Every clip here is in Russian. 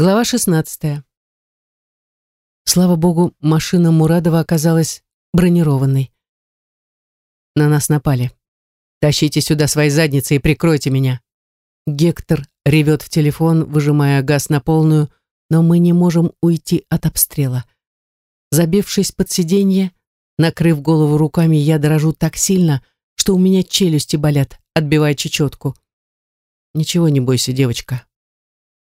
Глава 16. Слава богу, машина Мурадова оказалась бронированной. На нас напали. Тащите сюда свои задницы и прикройте меня. Гектор ревет в телефон, выжимая газ на полную, но мы не можем уйти от обстрела. Забившись под сиденье, накрыв голову руками, я дрожу так сильно, что у меня челюсти болят, отбивая чечетку. Ничего не бойся, девочка.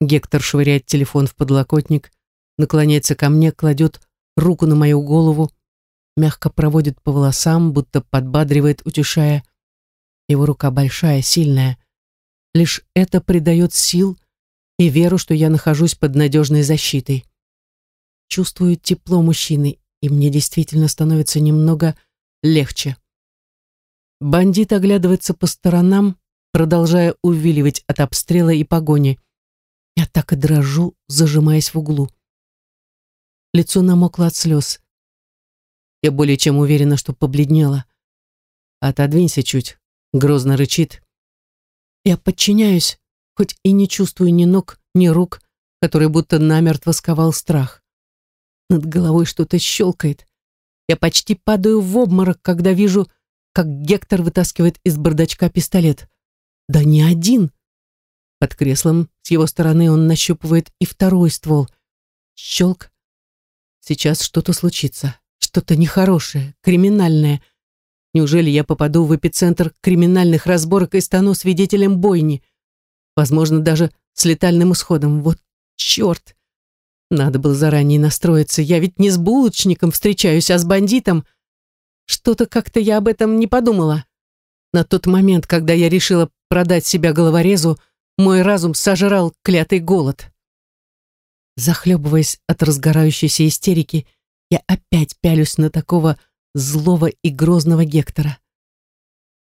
Гектор швыряет телефон в подлокотник, наклоняется ко мне, кладет руку на мою голову, мягко проводит по волосам, будто подбадривает, утешая. Его рука большая, сильная. Лишь это придает сил и веру, что я нахожусь под надежной защитой. Чувствую тепло мужчины, и мне действительно становится немного легче. Бандит оглядывается по сторонам, продолжая увиливать от обстрела и погони. Я так и дрожу, зажимаясь в углу. Лицо намокло от слез. Я более чем уверена, что побледнела. «Отодвинься чуть», — грозно рычит. Я подчиняюсь, хоть и не чувствую ни ног, ни рук, которые будто намертво сковал страх. Над головой что-то щелкает. Я почти падаю в обморок, когда вижу, как Гектор вытаскивает из бардачка пистолет. Да не один. Под креслом с его стороны он нащупывает и второй ствол. Щелк. Сейчас что-то случится. Что-то нехорошее, криминальное. Неужели я попаду в эпицентр криминальных разборок и стану свидетелем бойни? Возможно, даже с летальным исходом. Вот черт! Надо было заранее настроиться. Я ведь не с булочником встречаюсь, а с бандитом. Что-то как-то я об этом не подумала. На тот момент, когда я решила продать себя головорезу, мой разум сожрал клятый голод. Захлебываясь от разгорающейся истерики, я опять пялюсь на такого злого и грозного Гектора.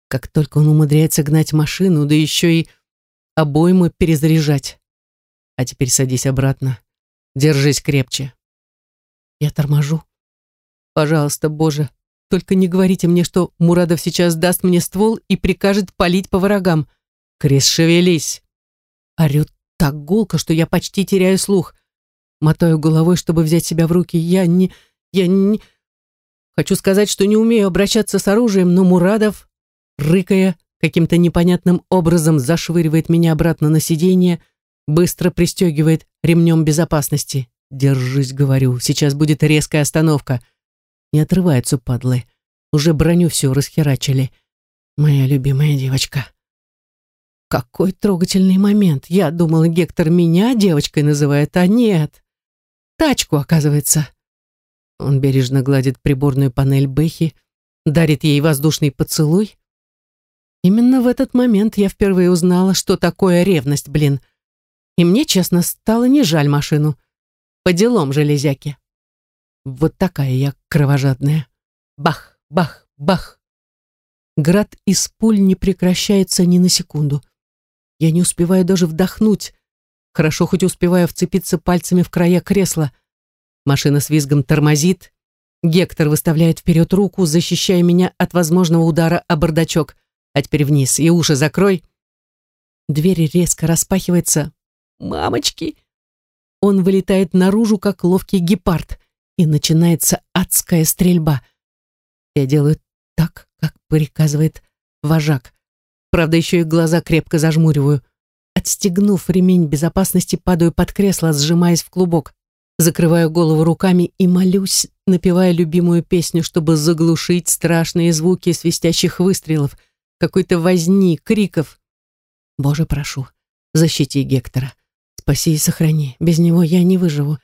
Как только он умудряется гнать машину, да еще и обоймы перезаряжать. А теперь садись обратно. Держись крепче. Я торможу. Пожалуйста, Боже, только не говорите мне, что Мурадов сейчас даст мне ствол и прикажет палить по врагам. Крис, шевелись. Орет так гулко, что я почти теряю слух. Мотаю головой, чтобы взять себя в руки. Я не... Я не... Хочу сказать, что не умею обращаться с оружием, но Мурадов, рыкая, каким-то непонятным образом зашвыривает меня обратно на сиденье, быстро пристегивает ремнем безопасности. «Держись», — говорю, — «сейчас будет резкая остановка». Не отрываются падлы. Уже броню всю расхерачили. Моя любимая девочка. Какой трогательный момент. Я думала, Гектор меня девочкой называет, а нет. Тачку, оказывается. Он бережно гладит приборную панель Бэхи, дарит ей воздушный поцелуй. Именно в этот момент я впервые узнала, что такое ревность, блин. И мне, честно, стало не жаль машину. По делам железяки. Вот такая я кровожадная. Бах, бах, бах. Град из пуль не прекращается ни на секунду. Я не успеваю даже вдохнуть. Хорошо хоть успеваю вцепиться пальцами в края кресла. Машина с визгом тормозит. Гектор выставляет вперед руку, защищая меня от возможного удара о бардачок. А теперь вниз и уши закрой. Дверь резко распахивается. «Мамочки!» Он вылетает наружу, как ловкий гепард, и начинается адская стрельба. Я делаю так, как приказывает вожак. Правда, еще и глаза крепко зажмуриваю. Отстегнув ремень безопасности, падаю под кресло, сжимаясь в клубок. Закрываю голову руками и молюсь, напевая любимую песню, чтобы заглушить страшные звуки свистящих выстрелов, какой-то возни, криков. Боже, прошу, защити Гектора. Спаси и сохрани. Без него я не выживу.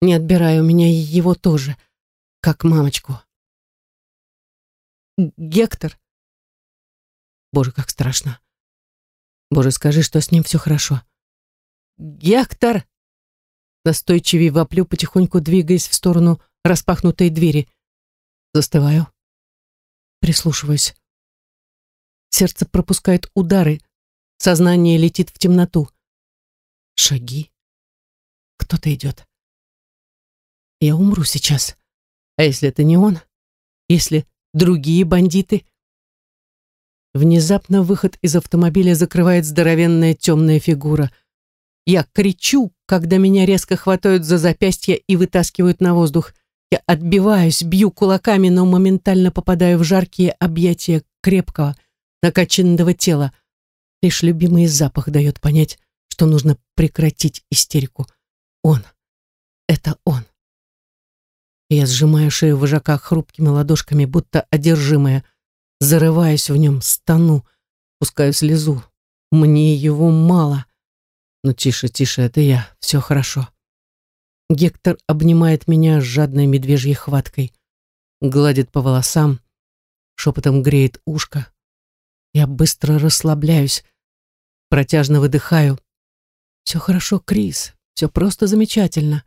Не отбирай у меня его тоже, как мамочку. Гектор, Боже, как страшно. Боже, скажи, что с ним все хорошо. Гектор! Настойчивее воплю, потихоньку двигаясь в сторону распахнутой двери. Застываю. Прислушиваюсь. Сердце пропускает удары. Сознание летит в темноту. Шаги. Кто-то идет. Я умру сейчас. А если это не он? Если другие бандиты? Внезапно выход из автомобиля закрывает здоровенная темная фигура. Я кричу, когда меня резко хватают за запястье и вытаскивают на воздух. Я отбиваюсь, бью кулаками, но моментально попадаю в жаркие объятия крепкого, накачанного тела. Лишь любимый запах дает понять, что нужно прекратить истерику. Он. Это он. Я сжимаю шею вожака хрупкими ладошками, будто одержимая, зарываюсь в нем, стану, пускаю слезу. Мне его мало. Но тише, тише, это я, все хорошо. Гектор обнимает меня жадной медвежьей хваткой, гладит по волосам, шепотом греет ушко. Я быстро расслабляюсь, протяжно выдыхаю. Все хорошо, Крис, все просто замечательно.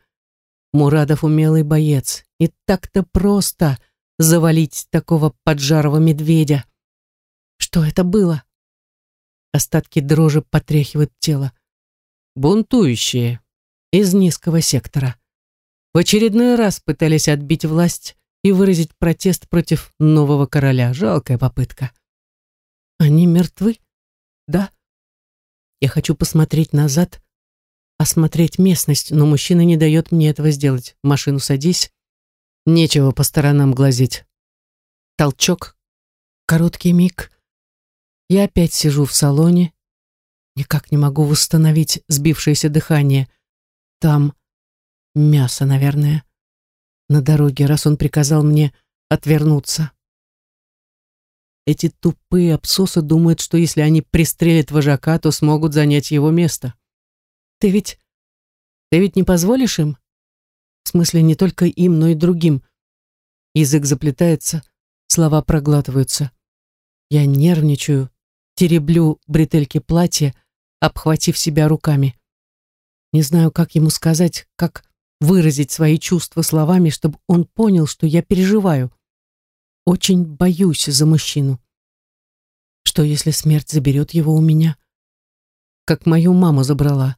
Мурадов умелый боец, и так-то просто завалить такого поджарого медведя. Что это было? Остатки дрожи потряхивают тело. Бунтующие из низкого сектора. В очередной раз пытались отбить власть и выразить протест против нового короля. Жалкая попытка. Они мертвы? Да. Я хочу посмотреть назад, осмотреть местность, но мужчина не дает мне этого сделать. В машину садись. Нечего по сторонам глазеть. Толчок. Короткий миг. Я опять сижу в салоне. Никак не могу восстановить сбившееся дыхание. Там мясо, наверное. На дороге, раз он приказал мне отвернуться. Эти тупые абсосы думают, что если они пристрелят вожака, то смогут занять его место. Ты ведь... Ты ведь не позволишь им? В смысле, не только им, но и другим. Язык заплетается, слова проглатываются. Я нервничаю, тереблю бретельки платья, обхватив себя руками. Не знаю, как ему сказать, как выразить свои чувства словами, чтобы он понял, что я переживаю. Очень боюсь за мужчину. Что, если смерть заберет его у меня? Как мою маму забрала.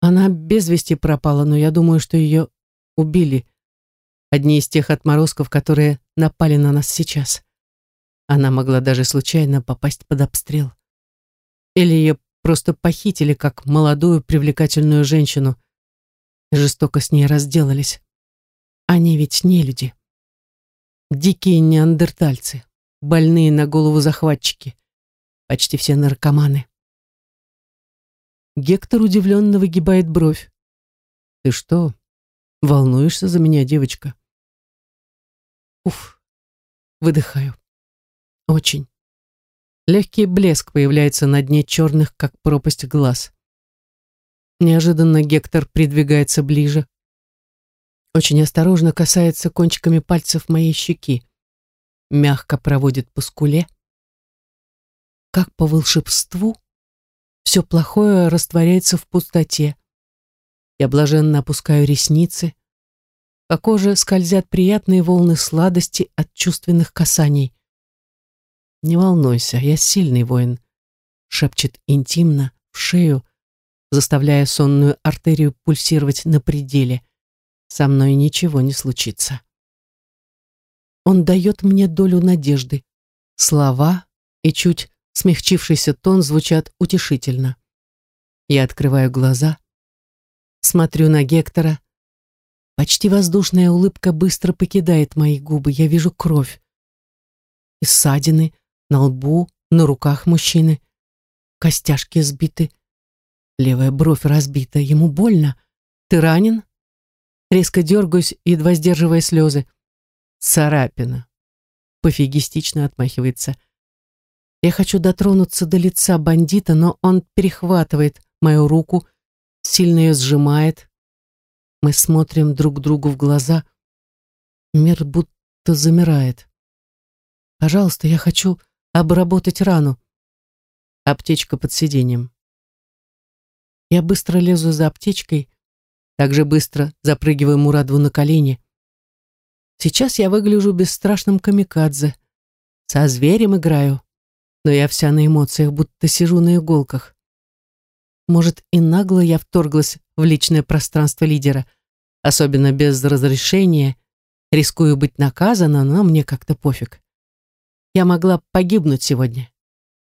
Она без вести пропала, но я думаю, что ее убили. Одни из тех отморозков, которые напали на нас сейчас. Она могла даже случайно попасть под обстрел. Или ее просто похитили как молодую привлекательную женщину. Жестоко с ней разделались. Они ведь не люди. Дикие неандертальцы, больные на голову захватчики. Почти все наркоманы. Гектор удивленно выгибает бровь. «Ты что, волнуешься за меня, девочка?» Уф, выдыхаю. Очень. Легкий блеск появляется на дне черных, как пропасть глаз. Неожиданно Гектор придвигается ближе. Очень осторожно касается кончиками пальцев моей щеки. Мягко проводит по скуле. Как по волшебству, все плохое растворяется в пустоте. Я блаженно опускаю ресницы. По коже скользят приятные волны сладости от чувственных касаний. «Не волнуйся, я сильный воин», — шепчет интимно в шею, заставляя сонную артерию пульсировать на пределе. «Со мной ничего не случится». Он дает мне долю надежды. Слова и чуть смягчившийся тон звучат утешительно. Я открываю глаза, смотрю на Гектора. Почти воздушная улыбка быстро покидает мои губы. Я вижу кровь. И ссадины на лбу, на руках мужчины. Костяшки сбиты. Левая бровь разбита. Ему больно. Ты ранен? Резко дергаюсь, едва сдерживая слезы. Царапина. Пофигистично отмахивается. Я хочу дотронуться до лица бандита, но он перехватывает мою руку, сильно ее сжимает. Мы смотрим друг другу в глаза. Мир будто замирает. Пожалуйста, я хочу обработать рану. Аптечка под сиденьем. Я быстро лезу за аптечкой, также быстро запрыгиваю Мурадову на колени. Сейчас я выгляжу бесстрашным камикадзе. Со зверем играю но я вся на эмоциях, будто сижу на иголках. Может, и нагло я вторглась в личное пространство лидера, особенно без разрешения, рискую быть наказана, но мне как-то пофиг. Я могла погибнуть сегодня.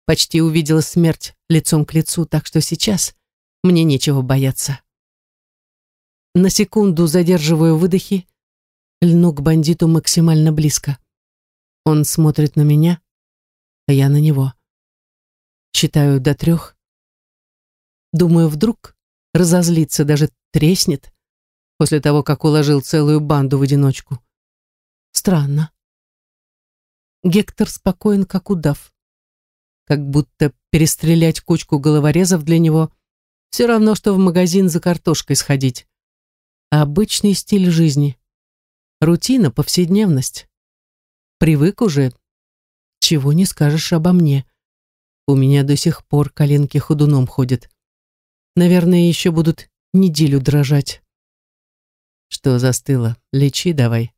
Почти увидела смерть лицом к лицу, так что сейчас мне нечего бояться. На секунду задерживаю выдохи, льну к бандиту максимально близко. Он смотрит на меня, а я на него. Считаю до трех. Думаю, вдруг разозлится, даже треснет после того, как уложил целую банду в одиночку. Странно. Гектор спокоен, как удав. Как будто перестрелять кучку головорезов для него все равно, что в магазин за картошкой сходить. А обычный стиль жизни. Рутина, повседневность. Привык уже. Чего не скажешь обо мне. У меня до сих пор коленки ходуном ходят. Наверное, еще будут неделю дрожать. Что застыло? Лечи давай.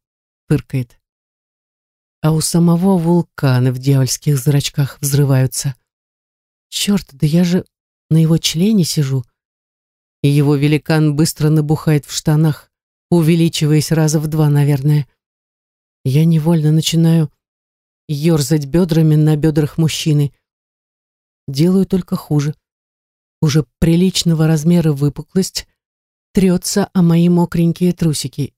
Фыркает. А у самого вулканы в дьявольских зрачках взрываются. Черт, да я же на его члене сижу. И его великан быстро набухает в штанах, увеличиваясь раза в два, наверное. Я невольно начинаю ерзать бедрами на бедрах мужчины. Делаю только хуже. Уже приличного размера выпуклость трется о мои мокренькие трусики.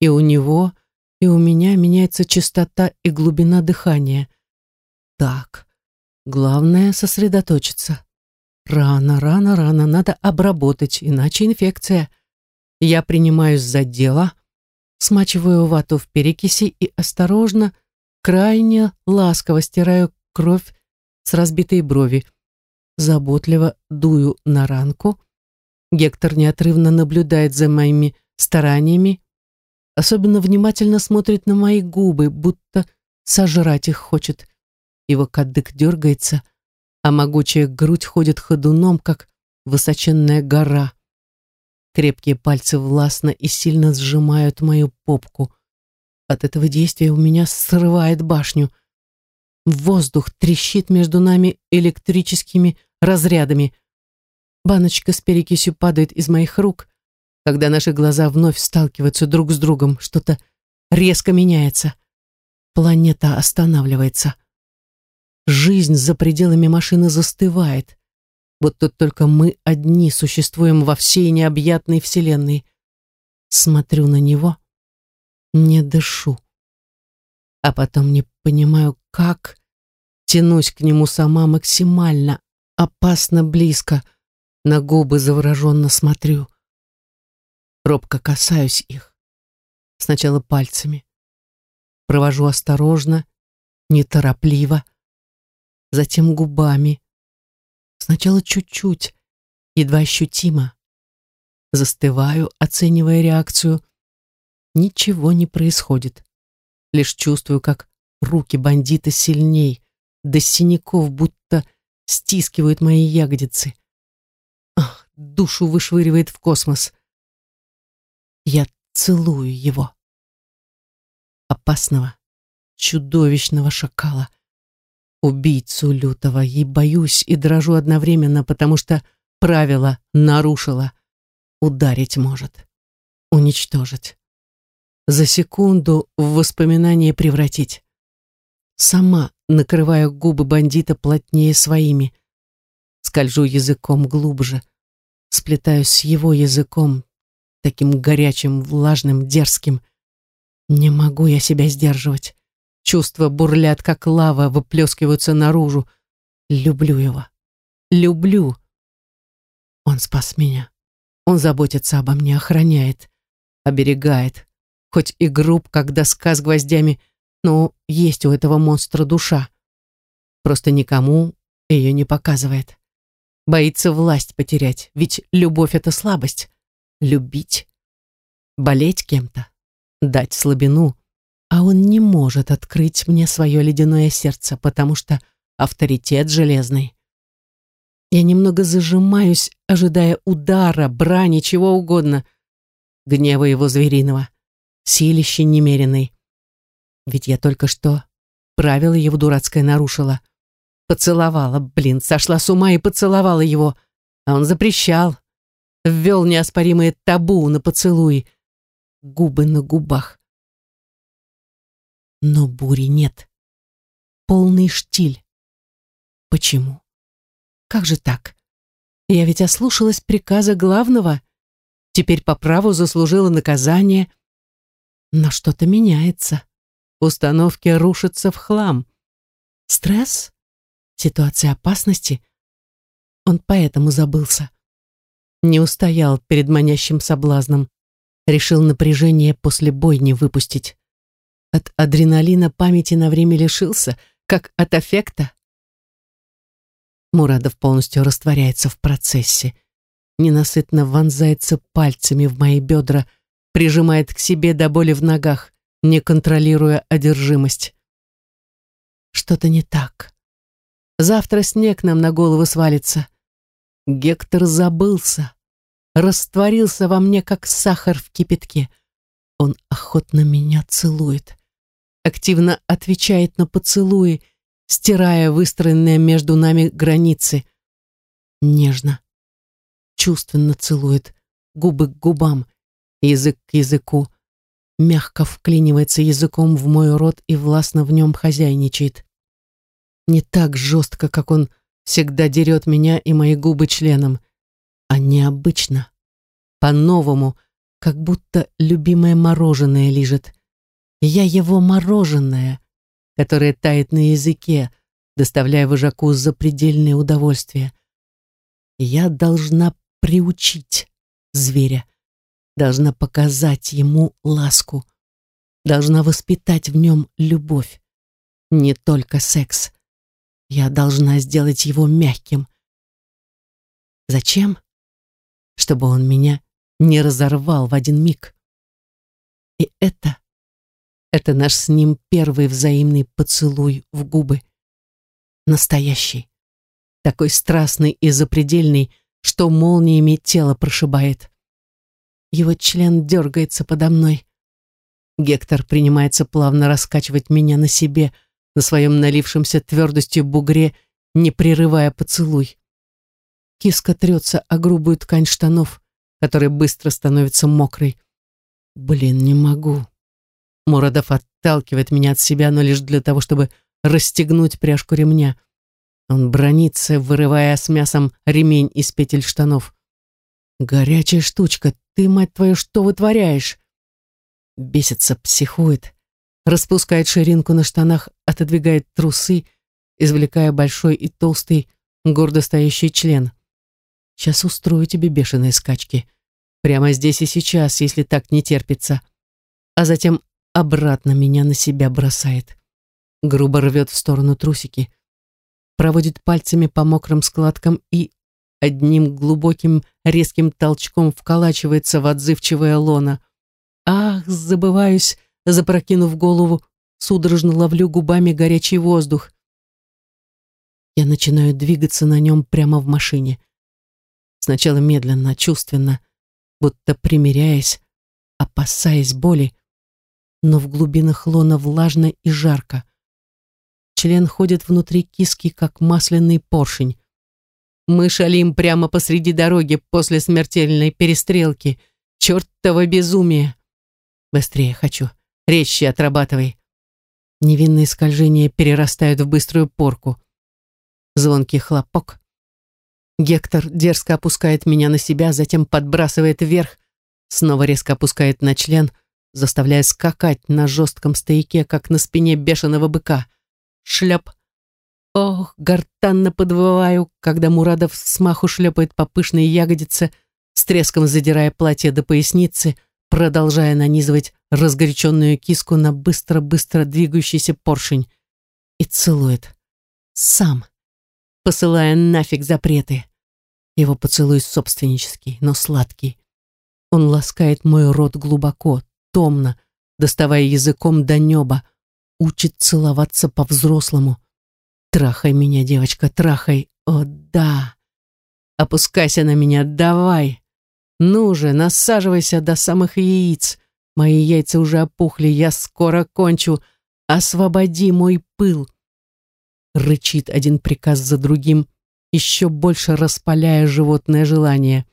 И у него, и у меня меняется частота и глубина дыхания. Так, главное сосредоточиться. Рано, рано, рано, надо обработать, иначе инфекция. Я принимаюсь за дело, смачиваю вату в перекиси и осторожно, крайне ласково стираю кровь с разбитой брови. Заботливо дую на ранку, Гектор неотрывно наблюдает за моими стараниями, особенно внимательно смотрит на мои губы, будто сожрать их хочет. Его кадык дергается, а могучая грудь ходит ходуном, как высоченная гора. Крепкие пальцы властно и сильно сжимают мою попку. От этого действия у меня срывает башню. Воздух трещит между нами электрическими разрядами — Баночка с перекисью падает из моих рук, когда наши глаза вновь сталкиваются друг с другом. Что-то резко меняется. Планета останавливается. Жизнь за пределами машины застывает, будто только мы одни существуем во всей необъятной вселенной. Смотрю на него, не дышу. А потом не понимаю, как тянусь к нему сама максимально, опасно близко — на губы завороженно смотрю. Робко касаюсь их. Сначала пальцами. Провожу осторожно, неторопливо. Затем губами. Сначала чуть-чуть, едва ощутимо. Застываю, оценивая реакцию. Ничего не происходит. Лишь чувствую, как руки бандита сильней, до синяков будто стискивают мои ягодицы душу вышвыривает в космос. Я целую его. Опасного, чудовищного шакала. Убийцу лютого. И боюсь, и дрожу одновременно, потому что правило нарушила. Ударить может. Уничтожить. За секунду в воспоминание превратить. Сама накрывая губы бандита плотнее своими. Скольжу языком глубже, сплетаюсь с его языком, таким горячим, влажным, дерзким. Не могу я себя сдерживать. Чувства бурлят, как лава, выплескиваются наружу. Люблю его. Люблю. Он спас меня. Он заботится обо мне, охраняет, оберегает. Хоть и груб, как доска с гвоздями, но есть у этого монстра душа. Просто никому ее не показывает. Боится власть потерять, ведь любовь — это слабость. Любить. Болеть кем-то. Дать слабину. А он не может открыть мне свое ледяное сердце, потому что авторитет железный. Я немного зажимаюсь, ожидая удара, брани, чего угодно. Гнева его звериного. Силище немеренной. Ведь я только что правила его дурацкое нарушила. Поцеловала, блин, сошла с ума и поцеловала его. А он запрещал. Ввел неоспоримое табу на поцелуй. Губы на губах. Но бури нет. Полный штиль. Почему? Как же так? Я ведь ослушалась приказа главного. Теперь по праву заслужила наказание. Но что-то меняется. Установки рушатся в хлам. Стресс? Ситуация опасности? Он поэтому забылся. Не устоял перед манящим соблазном. Решил напряжение после бойни выпустить. От адреналина памяти на время лишился, как от аффекта. Мурадов полностью растворяется в процессе. Ненасытно вонзается пальцами в мои бедра, прижимает к себе до боли в ногах, не контролируя одержимость. Что-то не так. Завтра снег нам на голову свалится. Гектор забылся, растворился во мне, как сахар в кипятке. Он охотно меня целует, активно отвечает на поцелуи, стирая выстроенные между нами границы. Нежно, чувственно целует, губы к губам, язык к языку, мягко вклинивается языком в мой рот и властно в нем хозяйничает. Не так жестко, как он всегда дерет меня и мои губы членом, а необычно, по-новому, как будто любимое мороженое лежит. Я его мороженое, которое тает на языке, доставляя вожаку запредельное удовольствие. Я должна приучить зверя, должна показать ему ласку, должна воспитать в нем любовь, не только секс. Я должна сделать его мягким. Зачем? Чтобы он меня не разорвал в один миг. И это это наш с ним первый взаимный поцелуй в губы. Настоящий. Такой страстный и запредельный, что молниями тело прошибает. Его член дергается подо мной. Гектор принимается плавно раскачивать меня на себе, на своем налившемся твердостью бугре, не прерывая поцелуй. Киска трется о грубую ткань штанов, которая быстро становится мокрой. Блин, не могу. Мурадов отталкивает меня от себя, но лишь для того, чтобы расстегнуть пряжку ремня. Он бронится, вырывая с мясом ремень из петель штанов. «Горячая штучка, ты, мать твою, что вытворяешь?» Бесится, психует, распускает ширинку на штанах, отодвигает трусы, извлекая большой и толстый, гордо стоящий член. «Сейчас устрою тебе бешеные скачки. Прямо здесь и сейчас, если так не терпится». А затем обратно меня на себя бросает. Грубо рвет в сторону трусики, проводит пальцами по мокрым складкам и одним глубоким резким толчком вколачивается в отзывчивое лоно. Ах, забываюсь, запрокинув голову, судорожно ловлю губами горячий воздух. Я начинаю двигаться на нем прямо в машине. Сначала медленно, чувственно, будто примиряясь, опасаясь боли, но в глубинах лона влажно и жарко. Член ходит внутри киски, как масляный поршень. Мы шалим прямо посреди дороги после смертельной перестрелки. Чертово безумие! Быстрее хочу. Резче отрабатывай. Невинные скольжения перерастают в быструю порку. Звонкий хлопок. Гектор дерзко опускает меня на себя, затем подбрасывает вверх, снова резко опускает на член — заставляя скакать на жестком стояке, как на спине бешеного быка. Шляп. Ох, гортанно подвываю, когда Мурадов смаху шлепает по пышной ягодице, с треском задирая платье до поясницы, продолжая нанизывать разгоряченную киску на быстро-быстро двигающийся поршень. И целует. Сам. Посылая нафиг запреты. Его поцелуй собственнический, но сладкий. Он ласкает мой рот глубоко, томно, доставая языком до неба, учит целоваться по-взрослому. Трахай меня, девочка, трахай. О, да. Опускайся на меня, давай. Ну же, насаживайся до самых яиц. Мои яйца уже опухли, я скоро кончу. Освободи мой пыл. Рычит один приказ за другим, еще больше распаляя животное желание.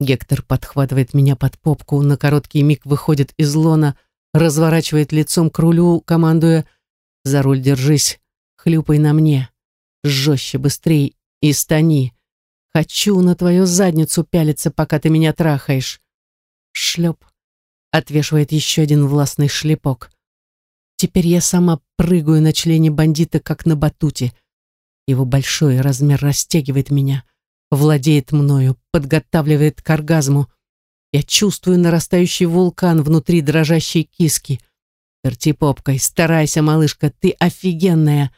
Гектор подхватывает меня под попку, на короткий миг выходит из лона, разворачивает лицом к рулю, командуя «За руль держись, хлюпай на мне, жестче, быстрей и стани. Хочу на твою задницу пялиться, пока ты меня трахаешь. Шлеп. Отвешивает еще один властный шлепок. Теперь я сама прыгаю на члене бандита, как на батуте. Его большой размер растягивает меня, владеет мною, подготавливает к оргазму. Я чувствую нарастающий вулкан внутри дрожащей киски. Верти попкой, старайся, малышка, ты офигенная.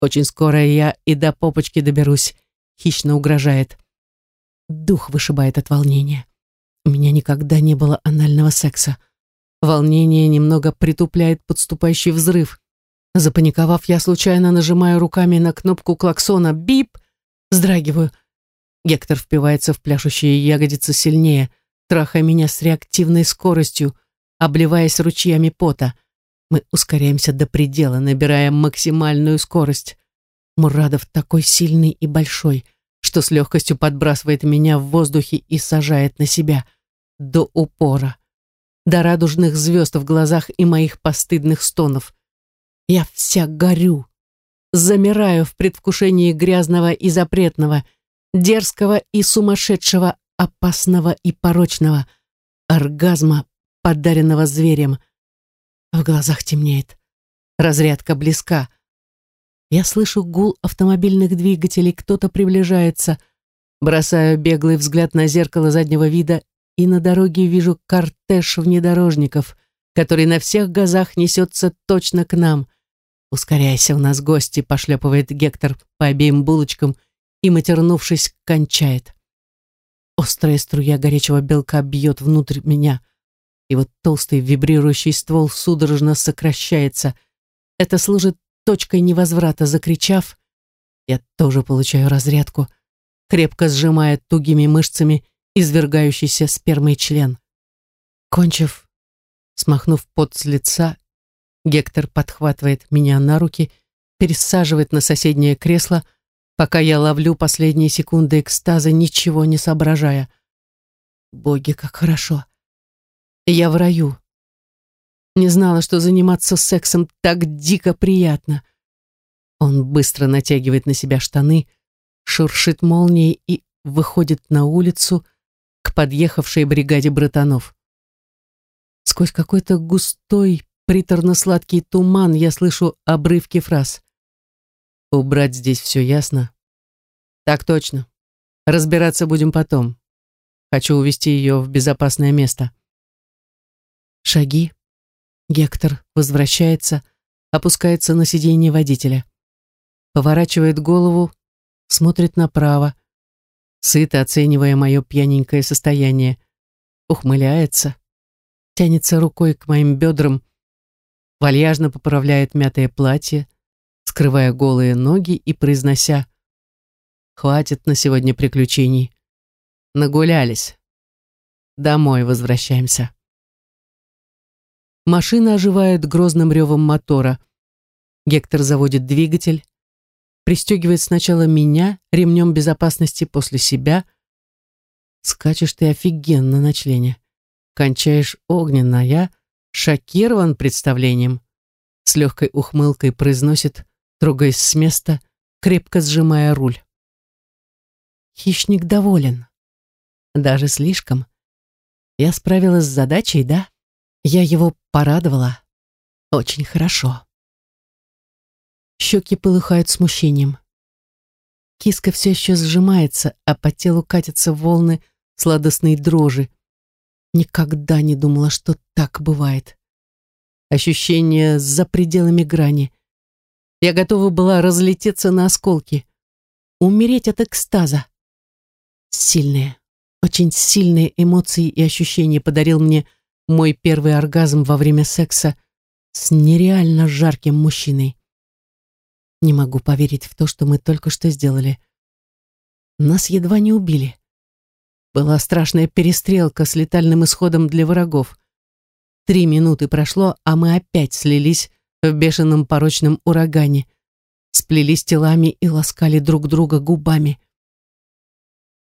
Очень скоро я и до попочки доберусь. Хищно угрожает. Дух вышибает от волнения. У меня никогда не было анального секса. Волнение немного притупляет подступающий взрыв. Запаниковав, я случайно нажимаю руками на кнопку клаксона «Бип!» Вздрагиваю. Гектор впивается в пляшущие ягодицы сильнее, трахая меня с реактивной скоростью, обливаясь ручьями пота. Мы ускоряемся до предела, набирая максимальную скорость. Мурадов такой сильный и большой, что с легкостью подбрасывает меня в воздухе и сажает на себя. До упора. До радужных звезд в глазах и моих постыдных стонов. Я вся горю. Замираю в предвкушении грязного и запретного, дерзкого и сумасшедшего, опасного и порочного, оргазма, подаренного зверем. В глазах темнеет. Разрядка близка. Я слышу гул автомобильных двигателей, кто-то приближается. Бросаю беглый взгляд на зеркало заднего вида и на дороге вижу кортеж внедорожников, который на всех газах несется точно к нам. «Ускоряйся, у нас гости», — пошлепывает Гектор по обеим булочкам и, матернувшись, кончает. Острая струя горячего белка бьет внутрь меня. Вот толстый вибрирующий ствол судорожно сокращается. Это служит точкой невозврата. Закричав, я тоже получаю разрядку, крепко сжимая тугими мышцами извергающийся спермой член. Кончив, смахнув пот с лица, Гектор подхватывает меня на руки, пересаживает на соседнее кресло, пока я ловлю последние секунды экстаза, ничего не соображая. Боги, как хорошо. Я в раю. Не знала, что заниматься сексом так дико приятно. Он быстро натягивает на себя штаны, шуршит молнией и выходит на улицу к подъехавшей бригаде братанов. Сквозь какой-то густой, приторно-сладкий туман я слышу обрывки фраз. Убрать здесь все ясно? Так точно. Разбираться будем потом. Хочу увести ее в безопасное место. Шаги. Гектор возвращается, опускается на сиденье водителя. Поворачивает голову, смотрит направо, сыто оценивая мое пьяненькое состояние. Ухмыляется, тянется рукой к моим бедрам, вальяжно поправляет мятое платье, скрывая голые ноги и произнося «Хватит на сегодня приключений. Нагулялись. Домой возвращаемся». Машина оживает грозным ревом мотора. Гектор заводит двигатель, пристегивает сначала меня ремнем безопасности после себя. Скачешь ты офигенно на члене. Кончаешь огненно, я шокирован представлением. С легкой ухмылкой произносит трогаясь с места, крепко сжимая руль. Хищник доволен. Даже слишком. Я справилась с задачей, да? Я его порадовала. Очень хорошо. Щеки полыхают смущением. Киска все еще сжимается, а по телу катятся волны сладостной дрожи. Никогда не думала, что так бывает. Ощущение за пределами грани. Я готова была разлететься на осколки, умереть от экстаза. Сильные, очень сильные эмоции и ощущения подарил мне мой первый оргазм во время секса с нереально жарким мужчиной. Не могу поверить в то, что мы только что сделали. Нас едва не убили. Была страшная перестрелка с летальным исходом для врагов. Три минуты прошло, а мы опять слились в бешеном порочном урагане, сплелись телами и ласкали друг друга губами.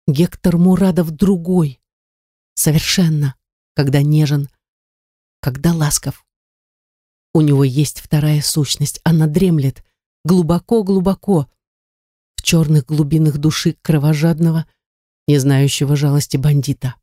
Гектор Мурадов другой, совершенно, когда нежен, когда ласков. У него есть вторая сущность, она дремлет, глубоко-глубоко, в черных глубинах души кровожадного, не знающего жалости бандита.